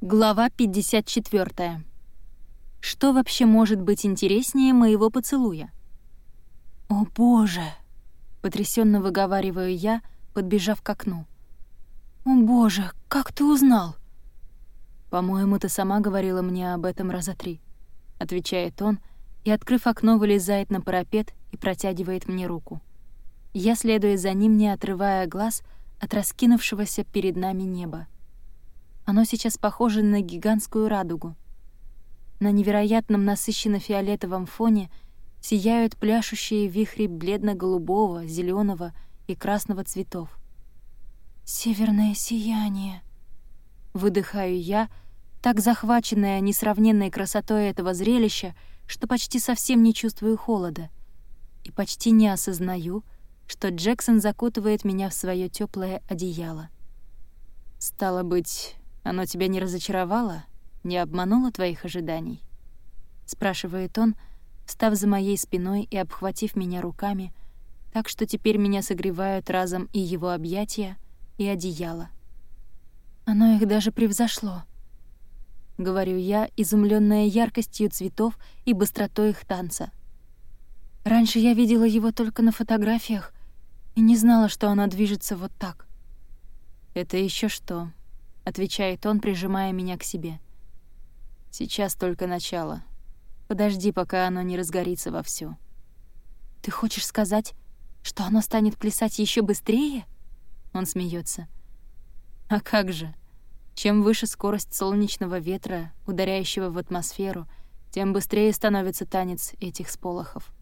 Глава 54. Что вообще может быть интереснее моего поцелуя? «О, Боже!» — потрясенно выговариваю я, подбежав к окну. «О, Боже, как ты узнал?» «По-моему, ты сама говорила мне об этом раза три», — отвечает он, и, открыв окно, вылезает на парапет и протягивает мне руку. Я следую за ним, не отрывая глаз от раскинувшегося перед нами неба. Оно сейчас похоже на гигантскую радугу. На невероятном насыщенно-фиолетовом фоне сияют пляшущие вихри бледно-голубого, зеленого и красного цветов. «Северное сияние!» Выдыхаю я, так захваченная несравненной красотой этого зрелища, что почти совсем не чувствую холода и почти не осознаю, что Джексон закутывает меня в свое теплое одеяло. Стало быть, оно тебя не разочаровало? Не обмануло твоих ожиданий?» Спрашивает он, став за моей спиной и обхватив меня руками, так что теперь меня согревают разом и его объятия, и одеяло. Оно их даже превзошло. Говорю я, изумленная яркостью цветов и быстротой их танца. Раньше я видела его только на фотографиях и не знала, что она движется вот так. Это еще что? Отвечает он, прижимая меня к себе. Сейчас только начало. Подожди, пока оно не разгорится вовсю. Ты хочешь сказать, что оно станет плясать еще быстрее? Он смеется. А как же? Чем выше скорость солнечного ветра, ударяющего в атмосферу, тем быстрее становится танец этих сполохов.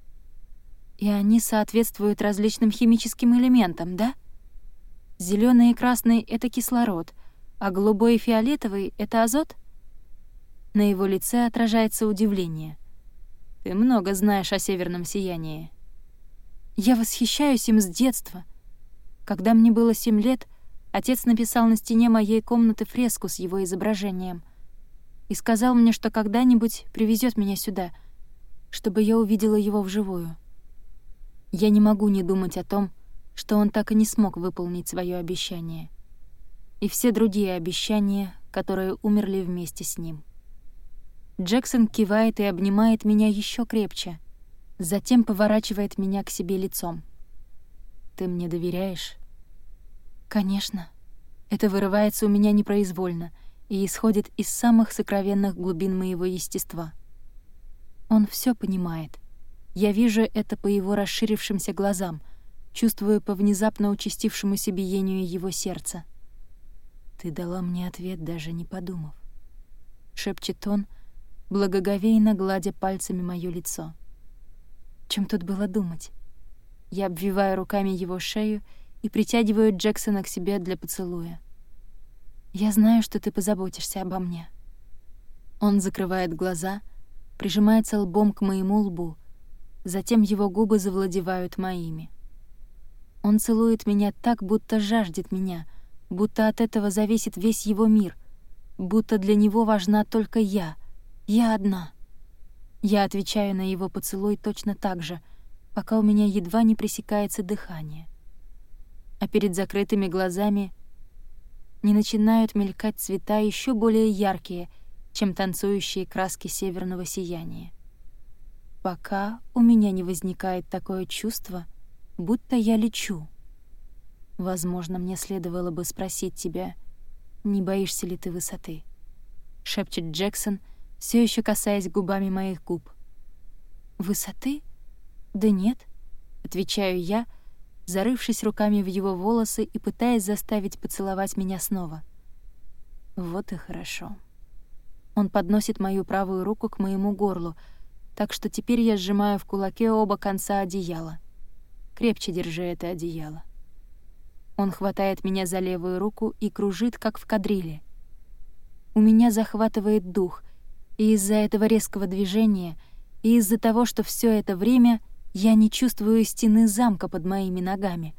И они соответствуют различным химическим элементам, да? Зеленый и красный — это кислород — а голубой и фиолетовый — это азот? На его лице отражается удивление. Ты много знаешь о северном сиянии. Я восхищаюсь им с детства. Когда мне было семь лет, отец написал на стене моей комнаты фреску с его изображением и сказал мне, что когда-нибудь привезет меня сюда, чтобы я увидела его вживую. Я не могу не думать о том, что он так и не смог выполнить свое обещание и все другие обещания, которые умерли вместе с ним. Джексон кивает и обнимает меня еще крепче, затем поворачивает меня к себе лицом. «Ты мне доверяешь?» «Конечно. Это вырывается у меня непроизвольно и исходит из самых сокровенных глубин моего естества. Он все понимает. Я вижу это по его расширившимся глазам, чувствую по внезапно участившемуся биению его сердца. «Ты дала мне ответ, даже не подумав», — шепчет он, благоговейно гладя пальцами моё лицо. Чем тут было думать? Я обвиваю руками его шею и притягиваю Джексона к себе для поцелуя. «Я знаю, что ты позаботишься обо мне». Он закрывает глаза, прижимается лбом к моему лбу, затем его губы завладевают моими. Он целует меня так, будто жаждет меня — будто от этого зависит весь его мир, будто для него важна только я, я одна. Я отвечаю на его поцелуй точно так же, пока у меня едва не пресекается дыхание. А перед закрытыми глазами не начинают мелькать цвета еще более яркие, чем танцующие краски северного сияния. Пока у меня не возникает такое чувство, будто я лечу. Возможно, мне следовало бы спросить тебя, не боишься ли ты высоты? Шепчет Джексон, все еще касаясь губами моих губ. Высоты? Да нет, отвечаю я, зарывшись руками в его волосы и пытаясь заставить поцеловать меня снова. Вот и хорошо. Он подносит мою правую руку к моему горлу, так что теперь я сжимаю в кулаке оба конца одеяла. Крепче держи это одеяло. Он хватает меня за левую руку и кружит, как в кадриле. У меня захватывает дух, и из-за этого резкого движения, и из-за того, что все это время я не чувствую стены замка под моими ногами.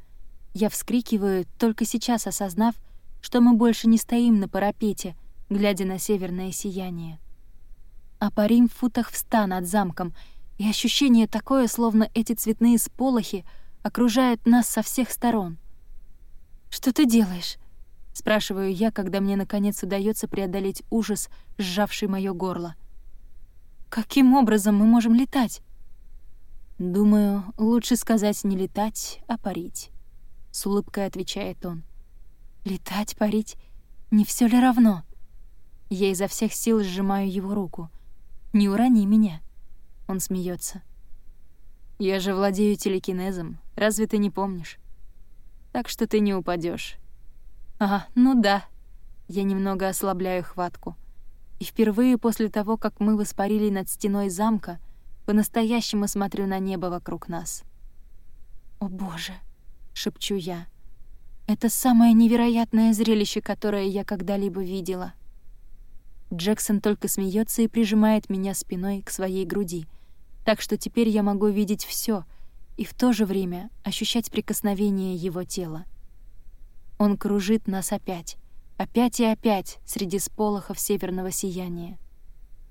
Я вскрикиваю, только сейчас осознав, что мы больше не стоим на парапете, глядя на северное сияние. А парим в футах в ста над замком, и ощущение такое, словно эти цветные сполохи окружают нас со всех сторон — «Что ты делаешь?» — Спрашиваю я, когда мне наконец удается преодолеть ужас, сжавший моё горло. «Каким образом мы можем летать?» «Думаю, лучше сказать не летать, а парить», — с улыбкой отвечает он. «Летать, парить? Не все ли равно?» Я изо всех сил сжимаю его руку. «Не урони меня!» Он смеется. «Я же владею телекинезом, разве ты не помнишь? Так что ты не упадешь. «А, ну да». Я немного ослабляю хватку. И впервые после того, как мы воспарили над стеной замка, по-настоящему смотрю на небо вокруг нас. «О боже!» — шепчу я. «Это самое невероятное зрелище, которое я когда-либо видела». Джексон только смеется и прижимает меня спиной к своей груди, так что теперь я могу видеть все и в то же время ощущать прикосновение его тела. Он кружит нас опять, опять и опять среди сполохов северного сияния.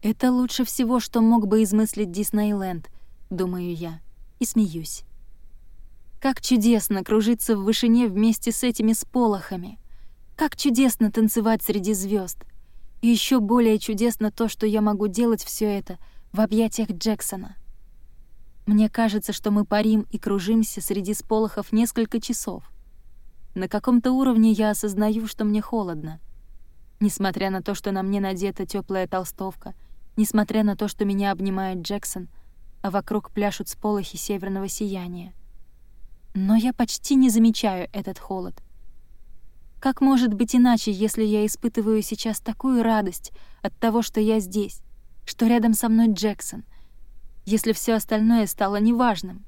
Это лучше всего, что мог бы измыслить Диснейленд, думаю я, и смеюсь. Как чудесно кружиться в вышине вместе с этими сполохами. Как чудесно танцевать среди звезд. И еще более чудесно то, что я могу делать все это в объятиях Джексона. Мне кажется, что мы парим и кружимся среди сполохов несколько часов. На каком-то уровне я осознаю, что мне холодно. Несмотря на то, что на мне надета теплая толстовка, несмотря на то, что меня обнимает Джексон, а вокруг пляшут сполохи северного сияния. Но я почти не замечаю этот холод. Как может быть иначе, если я испытываю сейчас такую радость от того, что я здесь, что рядом со мной Джексон, если все остальное стало неважным?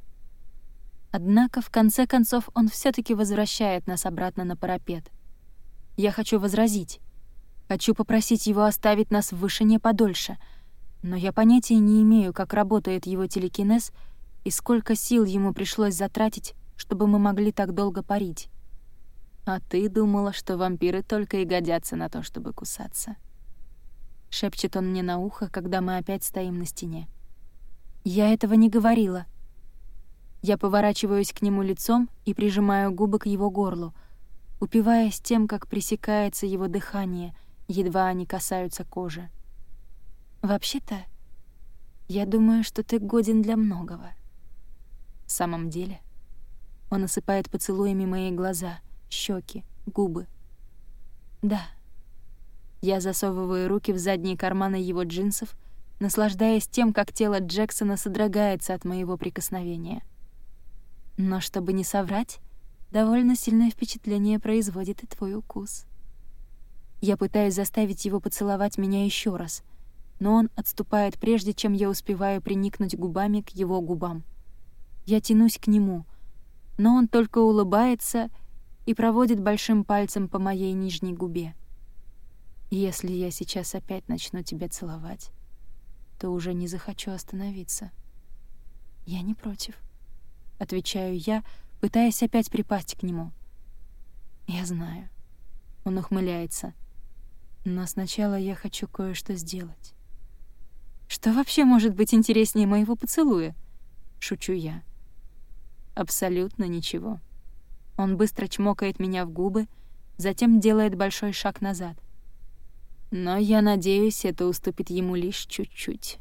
Однако, в конце концов, он все таки возвращает нас обратно на парапет. Я хочу возразить. Хочу попросить его оставить нас в вышине подольше, но я понятия не имею, как работает его телекинез и сколько сил ему пришлось затратить, чтобы мы могли так долго парить. «А ты думала, что вампиры только и годятся на то, чтобы кусаться?» Шепчет он мне на ухо, когда мы опять стоим на стене. «Я этого не говорила». Я поворачиваюсь к нему лицом и прижимаю губы к его горлу, упиваясь тем, как пресекается его дыхание, едва они касаются кожи. «Вообще-то, я думаю, что ты годен для многого». «В самом деле?» Он осыпает поцелуями мои глаза — щеки, губы. Да. Я засовываю руки в задние карманы его джинсов, наслаждаясь тем, как тело Джексона содрогается от моего прикосновения. Но чтобы не соврать, довольно сильное впечатление производит и твой укус. Я пытаюсь заставить его поцеловать меня еще раз, но он отступает прежде, чем я успеваю приникнуть губами к его губам. Я тянусь к нему, но он только улыбается и проводит большим пальцем по моей нижней губе. Если я сейчас опять начну тебя целовать, то уже не захочу остановиться. Я не против, отвечаю я, пытаясь опять припасть к нему. Я знаю. Он ухмыляется. Но сначала я хочу кое-что сделать. Что вообще может быть интереснее моего поцелуя? Шучу я. Абсолютно ничего. Он быстро чмокает меня в губы, затем делает большой шаг назад. Но я надеюсь, это уступит ему лишь чуть-чуть.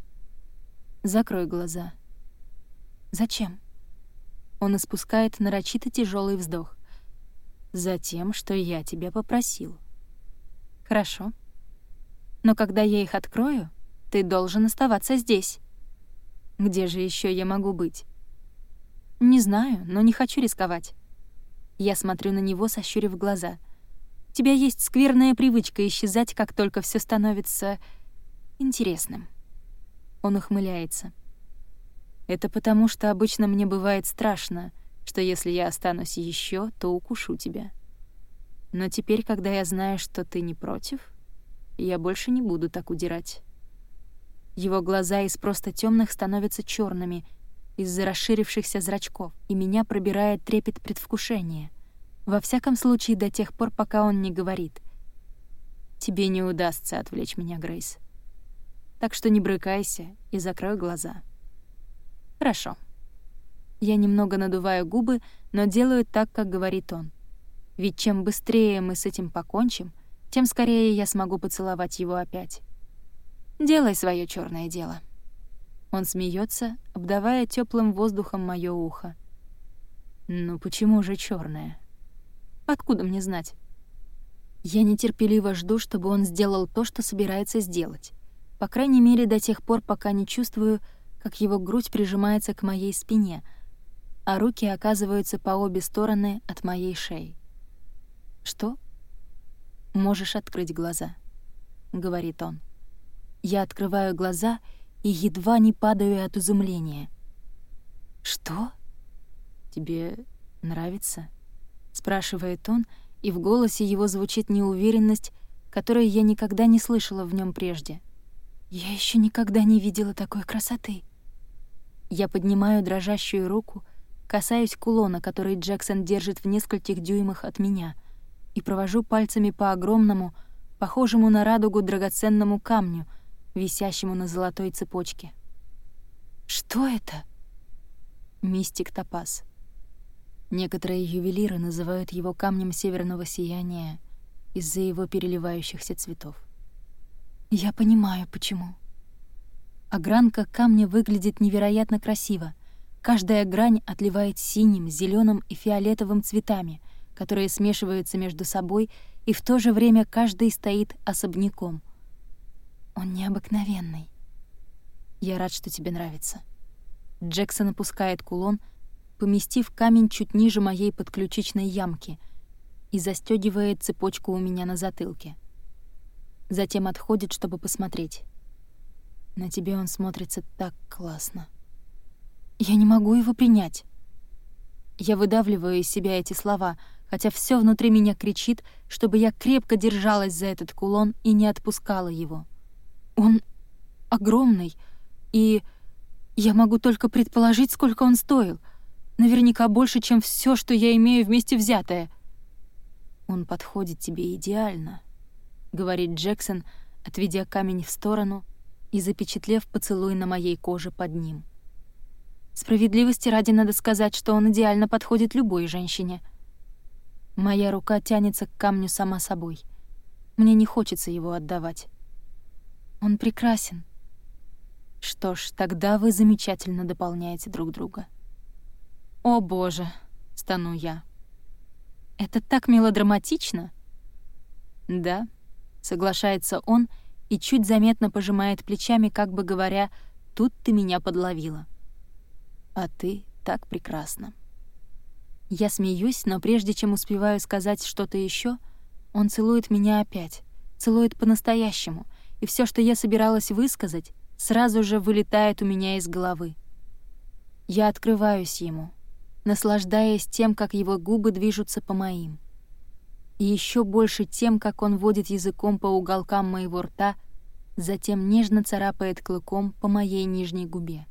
Закрой глаза. Зачем? Он испускает нарочито тяжелый вздох. Затем, что я тебя попросил. Хорошо. Но когда я их открою, ты должен оставаться здесь. Где же еще я могу быть? Не знаю, но не хочу рисковать. Я смотрю на него, сощурив глаза. «У тебя есть скверная привычка исчезать, как только все становится... интересным». Он ухмыляется. «Это потому, что обычно мне бывает страшно, что если я останусь еще, то укушу тебя. Но теперь, когда я знаю, что ты не против, я больше не буду так удирать». Его глаза из просто темных становятся черными — из-за расширившихся зрачков, и меня пробирает трепет предвкушения. Во всяком случае, до тех пор, пока он не говорит. «Тебе не удастся отвлечь меня, Грейс. Так что не брыкайся и закрой глаза». «Хорошо». Я немного надуваю губы, но делаю так, как говорит он. Ведь чем быстрее мы с этим покончим, тем скорее я смогу поцеловать его опять. Делай свое черное дело. Он смеется, обдавая теплым воздухом мое ухо. Ну почему же черное? Откуда мне знать? Я нетерпеливо жду, чтобы он сделал то, что собирается сделать. По крайней мере, до тех пор, пока не чувствую, как его грудь прижимается к моей спине, а руки оказываются по обе стороны от моей шеи. «Что?» «Можешь открыть глаза», — говорит он. Я открываю глаза и едва не падаю от изумления. «Что? Тебе нравится?» — спрашивает он, и в голосе его звучит неуверенность, которую я никогда не слышала в нем прежде. «Я еще никогда не видела такой красоты». Я поднимаю дрожащую руку, касаюсь кулона, который Джексон держит в нескольких дюймах от меня, и провожу пальцами по огромному, похожему на радугу драгоценному камню, висящему на золотой цепочке. «Что это?» Мистик Топаз. Некоторые ювелиры называют его камнем северного сияния из-за его переливающихся цветов. Я понимаю, почему. Огранка камня выглядит невероятно красиво. Каждая грань отливает синим, зеленым и фиолетовым цветами, которые смешиваются между собой, и в то же время каждый стоит особняком. Он необыкновенный. Я рад, что тебе нравится. Джексон опускает кулон, поместив камень чуть ниже моей подключичной ямки и застёгивает цепочку у меня на затылке. Затем отходит, чтобы посмотреть. На тебе он смотрится так классно. Я не могу его принять. Я выдавливаю из себя эти слова, хотя все внутри меня кричит, чтобы я крепко держалась за этот кулон и не отпускала его. Он огромный, и я могу только предположить, сколько он стоил. Наверняка больше, чем все, что я имею вместе взятое. «Он подходит тебе идеально», — говорит Джексон, отведя камень в сторону и запечатлев поцелуй на моей коже под ним. Справедливости ради надо сказать, что он идеально подходит любой женщине. Моя рука тянется к камню сама собой. Мне не хочется его отдавать. Он прекрасен. Что ж, тогда вы замечательно дополняете друг друга. «О, боже!» — стану я. «Это так мелодраматично!» «Да», — соглашается он и чуть заметно пожимает плечами, как бы говоря, «тут ты меня подловила». «А ты так прекрасна». Я смеюсь, но прежде чем успеваю сказать что-то еще, он целует меня опять, целует по-настоящему — и все, что я собиралась высказать, сразу же вылетает у меня из головы. Я открываюсь ему, наслаждаясь тем, как его губы движутся по моим. И еще больше тем, как он водит языком по уголкам моего рта, затем нежно царапает клыком по моей нижней губе.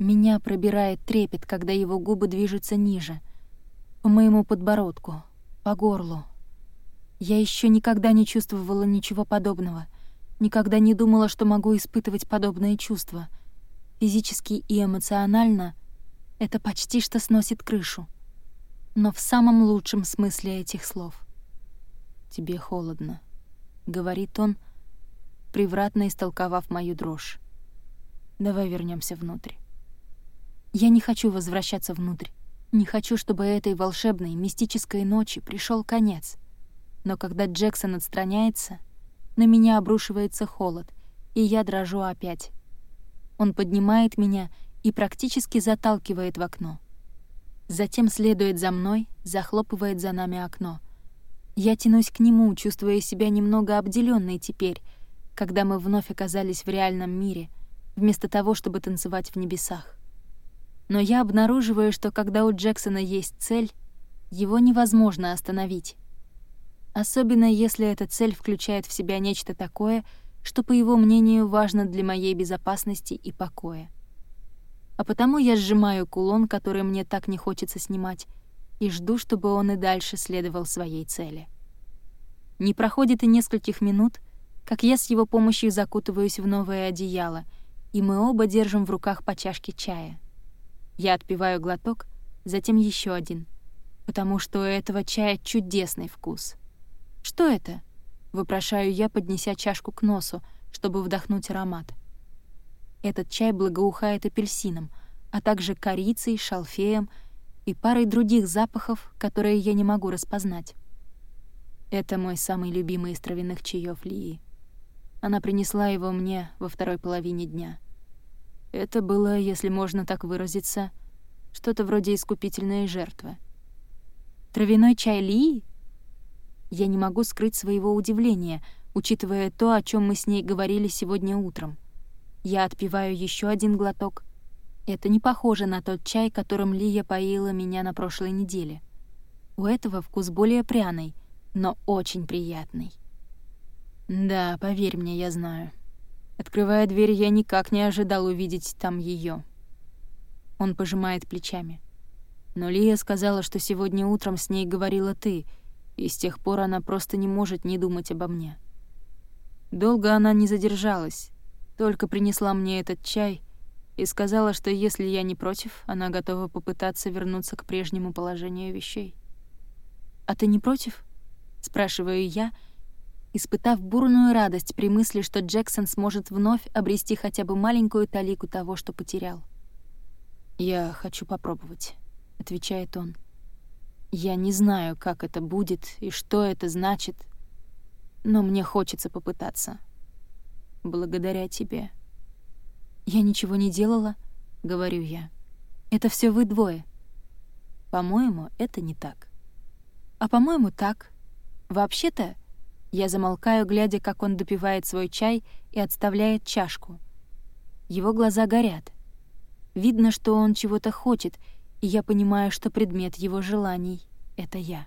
Меня пробирает трепет, когда его губы движутся ниже, по моему подбородку, по горлу. Я еще никогда не чувствовала ничего подобного — Никогда не думала, что могу испытывать подобные чувства. Физически и эмоционально это почти что сносит крышу. Но в самом лучшем смысле этих слов. «Тебе холодно», — говорит он, превратно истолковав мою дрожь. «Давай вернемся внутрь». Я не хочу возвращаться внутрь. Не хочу, чтобы этой волшебной, мистической ночи пришел конец. Но когда Джексон отстраняется, на меня обрушивается холод, и я дрожу опять. Он поднимает меня и практически заталкивает в окно. Затем следует за мной, захлопывает за нами окно. Я тянусь к нему, чувствуя себя немного обделенной теперь, когда мы вновь оказались в реальном мире, вместо того, чтобы танцевать в небесах. Но я обнаруживаю, что когда у Джексона есть цель, его невозможно остановить особенно если эта цель включает в себя нечто такое, что, по его мнению, важно для моей безопасности и покоя. А потому я сжимаю кулон, который мне так не хочется снимать, и жду, чтобы он и дальше следовал своей цели. Не проходит и нескольких минут, как я с его помощью закутываюсь в новое одеяло, и мы оба держим в руках по чашке чая. Я отпиваю глоток, затем еще один. потому что у этого чая чудесный вкус. «Что это?» — вопрошаю я, поднеся чашку к носу, чтобы вдохнуть аромат. Этот чай благоухает апельсином, а также корицей, шалфеем и парой других запахов, которые я не могу распознать. Это мой самый любимый из травяных чаев Лии. Она принесла его мне во второй половине дня. Это было, если можно так выразиться, что-то вроде искупительной жертвы. Травяной чай Лии? Я не могу скрыть своего удивления, учитывая то, о чем мы с ней говорили сегодня утром. Я отпиваю еще один глоток. Это не похоже на тот чай, которым Лия поила меня на прошлой неделе. У этого вкус более пряный, но очень приятный. Да, поверь мне, я знаю. Открывая дверь, я никак не ожидал увидеть там ее. Он пожимает плечами. Но Лия сказала, что сегодня утром с ней говорила ты, и с тех пор она просто не может не думать обо мне. Долго она не задержалась, только принесла мне этот чай и сказала, что если я не против, она готова попытаться вернуться к прежнему положению вещей. «А ты не против?» — спрашиваю я, испытав бурную радость при мысли, что Джексон сможет вновь обрести хотя бы маленькую талику того, что потерял. «Я хочу попробовать», — отвечает он. Я не знаю, как это будет и что это значит, но мне хочется попытаться. Благодаря тебе. Я ничего не делала, говорю я. Это все вы двое. По-моему, это не так. А по-моему, так. Вообще-то, я замолкаю, глядя, как он допивает свой чай и отставляет чашку. Его глаза горят. Видно, что он чего-то хочет — и я понимаю, что предмет его желаний — это я.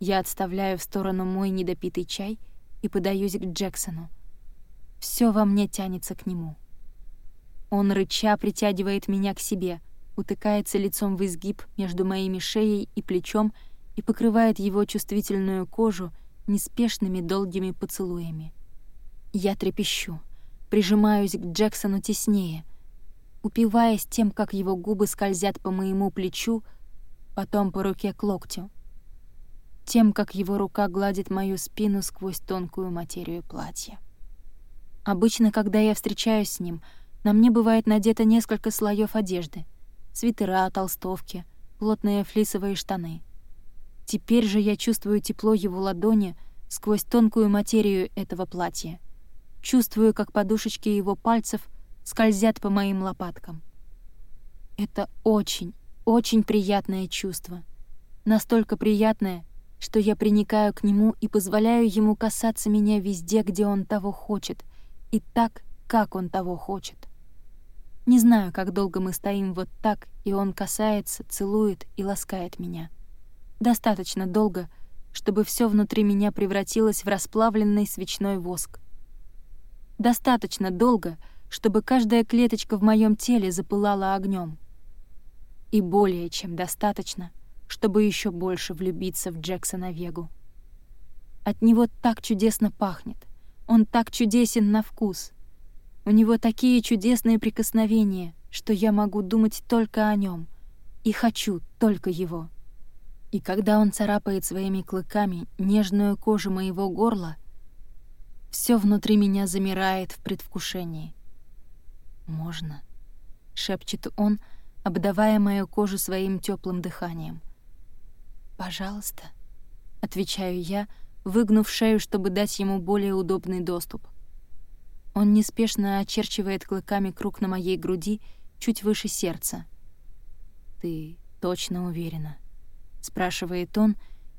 Я отставляю в сторону мой недопитый чай и подаюсь к Джексону. Все во мне тянется к нему. Он рыча притягивает меня к себе, утыкается лицом в изгиб между моими шеей и плечом и покрывает его чувствительную кожу неспешными долгими поцелуями. Я трепещу, прижимаюсь к Джексону теснее — упиваясь тем, как его губы скользят по моему плечу, потом по руке к локтю, тем, как его рука гладит мою спину сквозь тонкую материю платья. Обычно, когда я встречаюсь с ним, на мне бывает надето несколько слоев одежды — свитера, толстовки, плотные флисовые штаны. Теперь же я чувствую тепло его ладони сквозь тонкую материю этого платья. Чувствую, как подушечки его пальцев — скользят по моим лопаткам. Это очень, очень приятное чувство. Настолько приятное, что я приникаю к нему и позволяю ему касаться меня везде, где он того хочет, и так, как он того хочет. Не знаю, как долго мы стоим вот так, и он касается, целует и ласкает меня. Достаточно долго, чтобы все внутри меня превратилось в расплавленный свечной воск. Достаточно долго — чтобы каждая клеточка в моем теле запылала огнем. И более чем достаточно, чтобы еще больше влюбиться в Джексона Вегу. От него так чудесно пахнет, он так чудесен на вкус. У него такие чудесные прикосновения, что я могу думать только о нем и хочу только его. И когда он царапает своими клыками нежную кожу моего горла, все внутри меня замирает в предвкушении. «Можно», — шепчет он, обдавая мою кожу своим теплым дыханием. «Пожалуйста», — отвечаю я, выгнув шею, чтобы дать ему более удобный доступ. Он неспешно очерчивает клыками круг на моей груди чуть выше сердца. «Ты точно уверена?» — спрашивает он,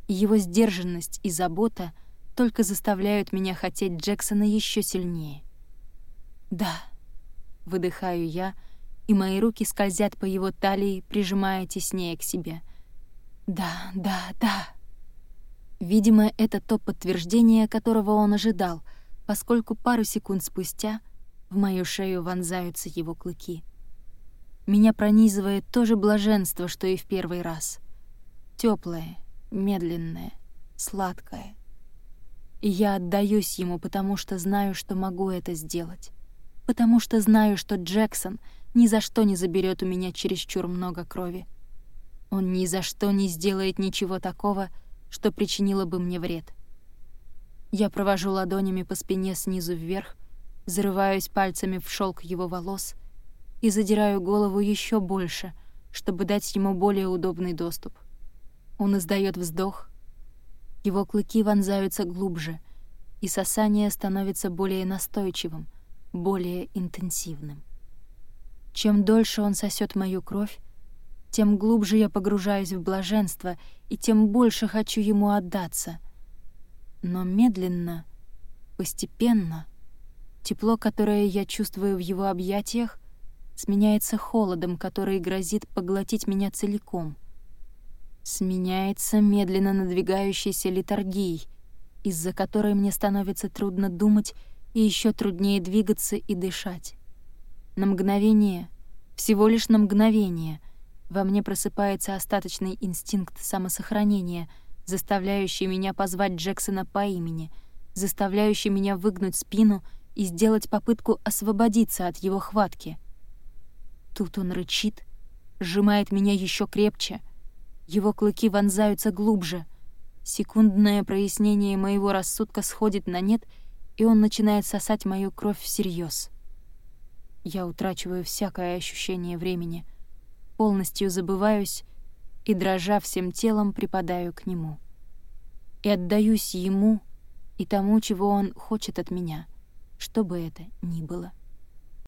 и его сдержанность и забота только заставляют меня хотеть Джексона еще сильнее. «Да», Выдыхаю я, и мои руки скользят по его талии, прижимая теснее к себе. «Да, да, да». Видимо, это то подтверждение, которого он ожидал, поскольку пару секунд спустя в мою шею вонзаются его клыки. Меня пронизывает то же блаженство, что и в первый раз. Теплое, медленное, сладкое. И я отдаюсь ему, потому что знаю, что могу это сделать потому что знаю, что Джексон ни за что не заберет у меня чересчур много крови. Он ни за что не сделает ничего такого, что причинило бы мне вред. Я провожу ладонями по спине снизу вверх, зарываюсь пальцами в шелк его волос и задираю голову еще больше, чтобы дать ему более удобный доступ. Он издает вздох, его клыки вонзаются глубже, и сосание становится более настойчивым, более интенсивным. Чем дольше он сосет мою кровь, тем глубже я погружаюсь в блаженство и тем больше хочу ему отдаться. Но медленно, постепенно, тепло, которое я чувствую в его объятиях, сменяется холодом, который грозит поглотить меня целиком. Сменяется медленно надвигающейся литургией, из-за которой мне становится трудно думать и еще труднее двигаться и дышать. На мгновение, всего лишь на мгновение, во мне просыпается остаточный инстинкт самосохранения, заставляющий меня позвать Джексона по имени, заставляющий меня выгнуть спину и сделать попытку освободиться от его хватки. Тут он рычит, сжимает меня еще крепче. Его клыки вонзаются глубже. Секундное прояснение моего рассудка сходит на нет, и он начинает сосать мою кровь всерьез. Я утрачиваю всякое ощущение времени — полностью забываюсь и, дрожа всем телом, припадаю к нему. И отдаюсь ему и тому, чего он хочет от меня, что бы это ни было.